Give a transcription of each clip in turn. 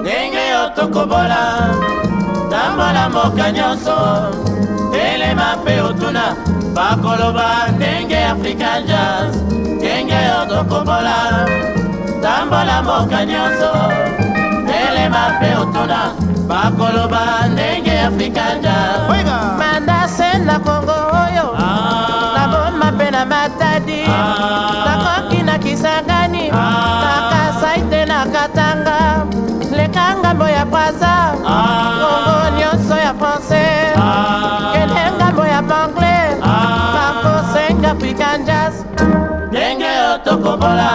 ndenge yo tokobola tambola mboka nyonso telema mpe otuna bakoloba ndenge african jazz ndenge yo tokobola tambola mboka nyonso telema mpe otuna bakoloba ndenge african jazz kobola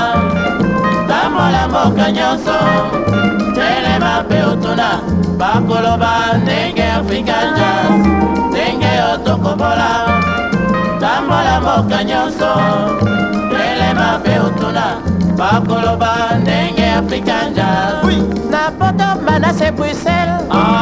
tambola mboka nyonso telema mpe otuna bakoloba ndenge afrika jas ndenge yo tokobola tambola mboka nyonso telema mpe otuna bakoloba ndenge afrika jas oui. na poto manase bruxelles ah.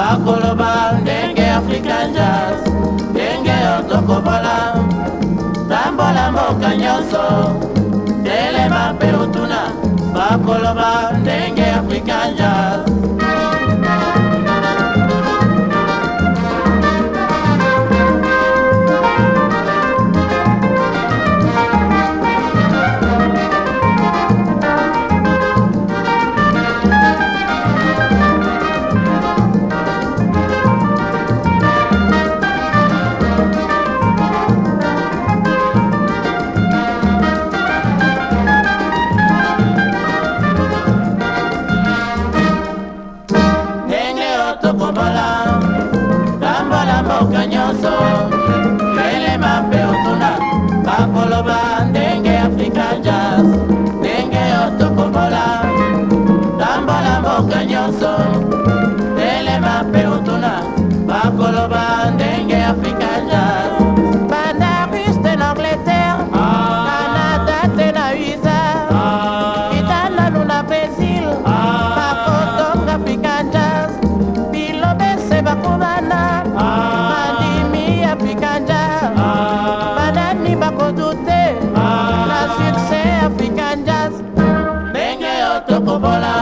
bakoloba ndenge afrika jas ndenge yo tokobola tambola mboka nyonso telema mpe otuna bakoloba ndenge afrika jas tokobala lambalamba oka nyonso como la